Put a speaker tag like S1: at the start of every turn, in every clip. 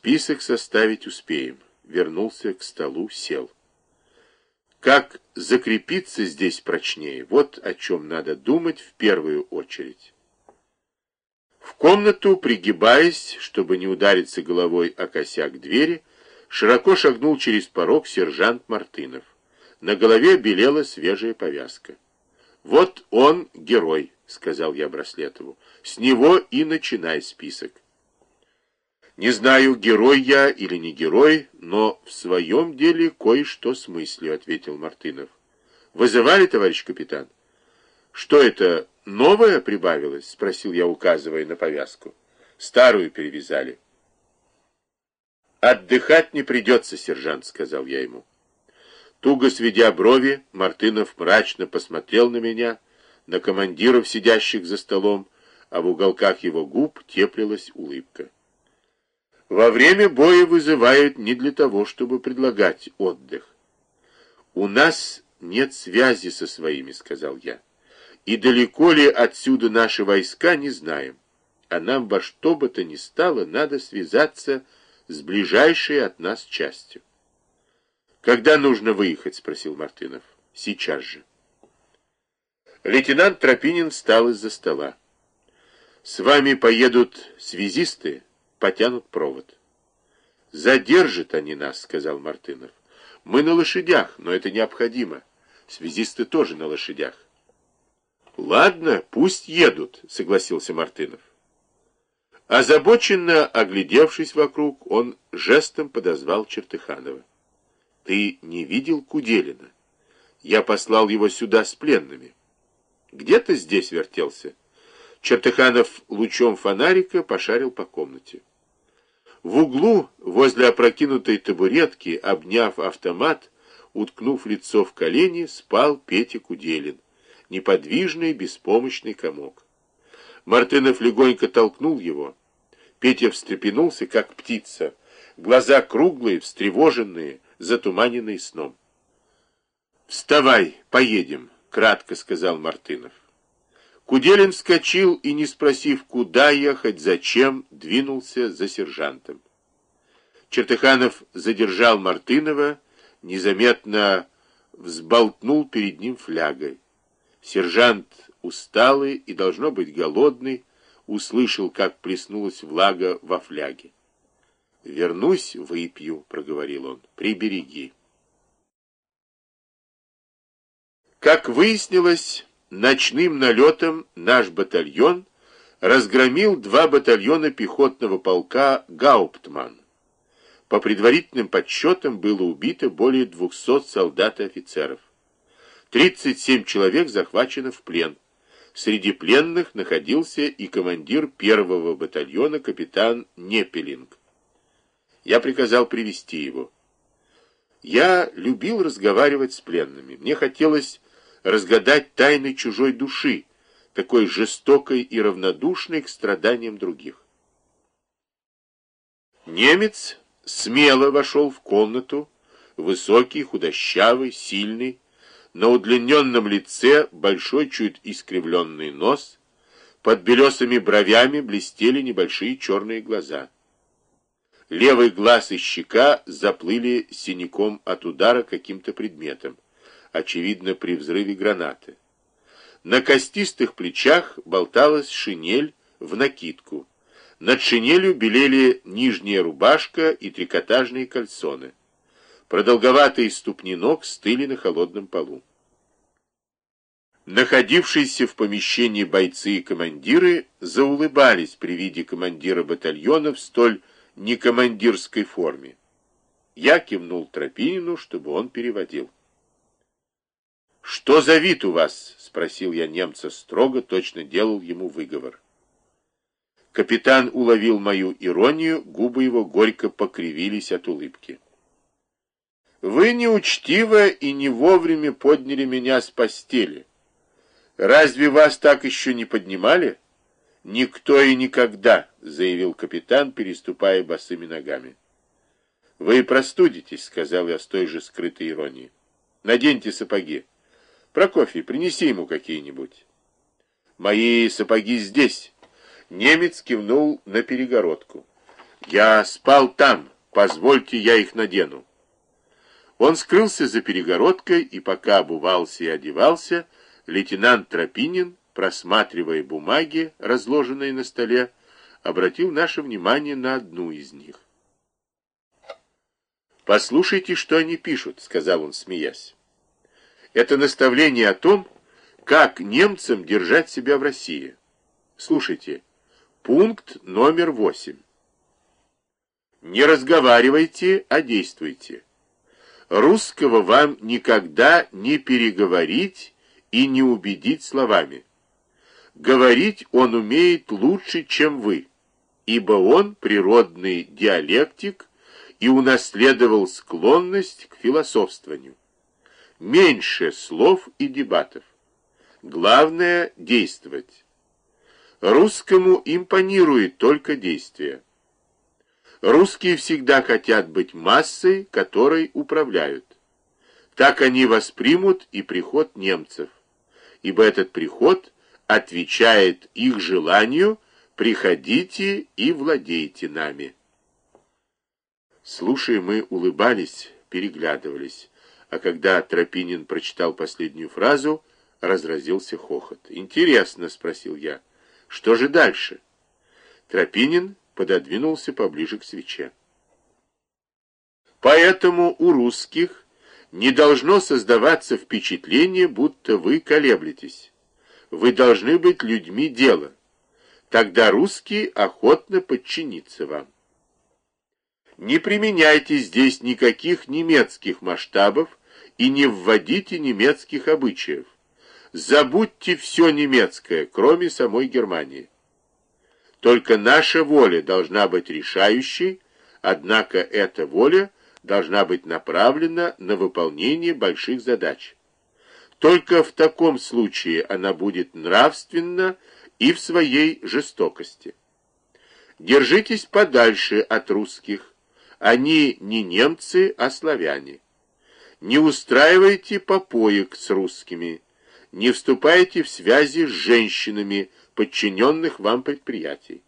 S1: Список составить успеем. Вернулся к столу, сел. Как закрепиться здесь прочнее, вот о чем надо думать в первую очередь. В комнату, пригибаясь, чтобы не удариться головой о косяк двери, широко шагнул через порог сержант Мартынов. На голове белела свежая повязка. «Вот он герой», — сказал я Браслетову. «С него и начинай список». Не знаю, герой я или не герой, но в своем деле кое-что смыслю, ответил Мартынов. Вызывали, товарищ капитан? Что это, новое прибавилось? Спросил я, указывая на повязку. Старую перевязали. Отдыхать не придется, сержант, сказал я ему. Туго сведя брови, Мартынов мрачно посмотрел на меня, на командиров, сидящих за столом, а в уголках его губ теплилась улыбка. Во время боя вызывают не для того, чтобы предлагать отдых. «У нас нет связи со своими», — сказал я. «И далеко ли отсюда наши войска, не знаем. А нам во что бы то ни стало надо связаться с ближайшей от нас частью». «Когда нужно выехать?» — спросил Мартынов. «Сейчас же». Лейтенант Тропинин встал из-за стола. «С вами поедут связисты?» Потянут провод. «Задержат они нас», — сказал Мартынов. «Мы на лошадях, но это необходимо. Связисты тоже на лошадях». «Ладно, пусть едут», — согласился Мартынов. Озабоченно оглядевшись вокруг, он жестом подозвал Чертыханова. «Ты не видел Куделина? Я послал его сюда с пленными. Где ты здесь вертелся?» Чертыханов лучом фонарика пошарил по комнате. В углу, возле опрокинутой табуретки, обняв автомат, уткнув лицо в колени, спал Петя Куделин, неподвижный, беспомощный комок. Мартынов легонько толкнул его. Петя встрепенулся, как птица, глаза круглые, встревоженные, затуманенные сном. «Вставай, поедем», — кратко сказал Мартынов. Куделин вскочил и, не спросив, куда ехать, зачем, двинулся за сержантом. Чертыханов задержал Мартынова, незаметно взболтнул перед ним флягой. Сержант, усталый и, должно быть, голодный, услышал, как плеснулась влага во фляге. «Вернусь, выпью», — проговорил он, — «прибереги». Как выяснилось, Ночным налетом наш батальон разгромил два батальона пехотного полка «Гауптман». По предварительным подсчетам было убито более 200 солдат и офицеров. 37 человек захвачено в плен. Среди пленных находился и командир первого батальона капитан Непелинг. Я приказал привести его. Я любил разговаривать с пленными. Мне хотелось разгадать тайны чужой души, такой жестокой и равнодушной к страданиям других. Немец смело вошел в комнату, высокий, худощавый, сильный, на удлиненном лице большой чуть искривленный нос, под белесыми бровями блестели небольшие черные глаза. Левый глаз и щека заплыли синяком от удара каким-то предметом очевидно, при взрыве гранаты. На костистых плечах болталась шинель в накидку. Над шинелью белели нижняя рубашка и трикотажные кальсоны. Продолговатые ступни ног стыли на холодном полу. Находившиеся в помещении бойцы и командиры заулыбались при виде командира батальона в столь некомандирской форме. Я кивнул Тропинину, чтобы он переводил. «Что за вид у вас?» — спросил я немца строго, точно делал ему выговор. Капитан уловил мою иронию, губы его горько покривились от улыбки. «Вы неучтиво и не вовремя подняли меня с постели. Разве вас так еще не поднимали?» «Никто и никогда», — заявил капитан, переступая босыми ногами. «Вы простудитесь», — сказал я с той же скрытой иронией. «Наденьте сапоги». Прокофий, принеси ему какие-нибудь. Мои сапоги здесь. Немец кивнул на перегородку. Я спал там, позвольте, я их надену. Он скрылся за перегородкой, и пока обувался и одевался, лейтенант Тропинин, просматривая бумаги, разложенные на столе, обратил наше внимание на одну из них. «Послушайте, что они пишут», — сказал он, смеясь. «Это наставление о том, как немцам держать себя в России. Слушайте, пункт номер восемь. Не разговаривайте, а действуйте. Русского вам никогда не переговорить и не убедить словами. Говорить он умеет лучше, чем вы, ибо он природный диалектик и унаследовал склонность к философствованию. Меньше слов и дебатов. Главное — действовать. Русскому импонирует только действие. Русские всегда хотят быть массой, которой управляют. Так они воспримут и приход немцев, ибо этот приход отвечает их желанию «приходите и владейте нами». Слушая, мы улыбались, переглядывались, а когда Тропинин прочитал последнюю фразу, разразился хохот. «Интересно», — спросил я, — «что же дальше?» Тропинин пододвинулся поближе к свече. Поэтому у русских не должно создаваться впечатление, будто вы колеблетесь. Вы должны быть людьми дела. Тогда русские охотно подчинится вам. Не применяйте здесь никаких немецких масштабов и не вводите немецких обычаев. Забудьте все немецкое, кроме самой Германии. Только наша воля должна быть решающей, однако эта воля должна быть направлена на выполнение больших задач. Только в таком случае она будет нравственна и в своей жестокости. Держитесь подальше от русских, они не немцы, а славяне. Не устраивайте попоек с русскими, не вступайте в связи с женщинами, подчиненных вам предприятий.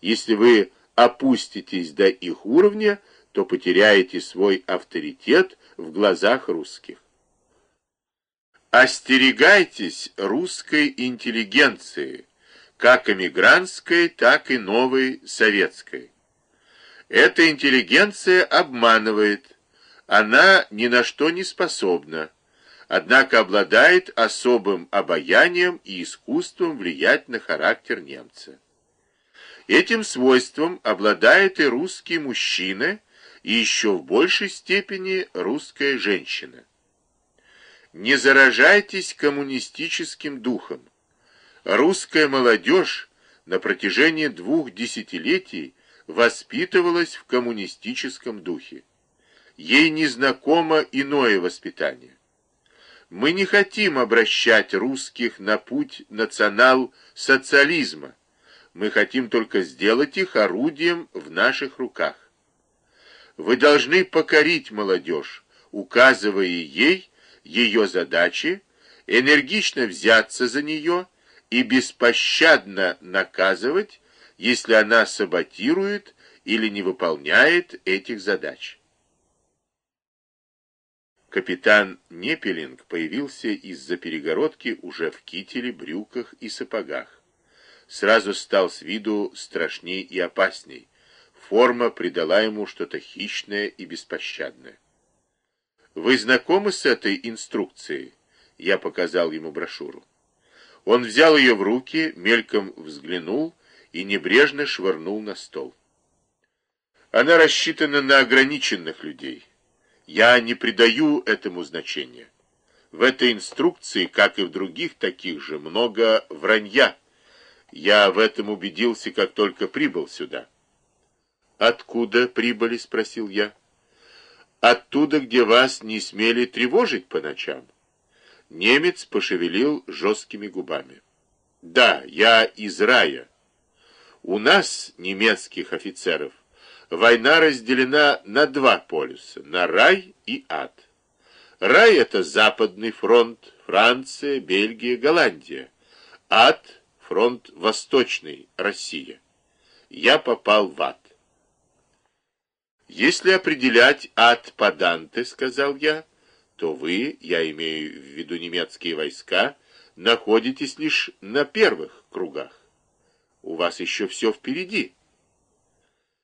S1: Если вы опуститесь до их уровня, то потеряете свой авторитет в глазах русских. Остерегайтесь русской интеллигенции, как эмигрантской, так и новой советской. Эта интеллигенция обманывает, она ни на что не способна, однако обладает особым обаянием и искусством влиять на характер немца. Этим свойством обладает и русский мужчина, и еще в большей степени русская женщина. Не заражайтесь коммунистическим духом. Русская молодежь на протяжении двух десятилетий воспитывалась в коммунистическом духе. Ей незнакомо иное воспитание. Мы не хотим обращать русских на путь национал-социализма. Мы хотим только сделать их орудием в наших руках. Вы должны покорить молодежь, указывая ей ее задачи, энергично взяться за нее и беспощадно наказывать, если она саботирует или не выполняет этих задач. Капитан Непелинг появился из-за перегородки уже в кителе, брюках и сапогах. Сразу стал с виду страшней и опасней. Форма придала ему что-то хищное и беспощадное. «Вы знакомы с этой инструкцией?» Я показал ему брошюру. Он взял ее в руки, мельком взглянул и небрежно швырнул на стол. Она рассчитана на ограниченных людей. Я не придаю этому значения. В этой инструкции, как и в других таких же, много вранья. Я в этом убедился, как только прибыл сюда. «Откуда прибыли?» — спросил я. «Оттуда, где вас не смели тревожить по ночам». Немец пошевелил жесткими губами. «Да, я из рая». У нас, немецких офицеров, война разделена на два полюса, на рай и ад. Рай — это Западный фронт, Франция, Бельгия, Голландия. Ад — фронт Восточный, Россия. Я попал в ад. Если определять от Паданте, сказал я, то вы, я имею в виду немецкие войска, находитесь лишь на первых кругах. У вас еще все впереди.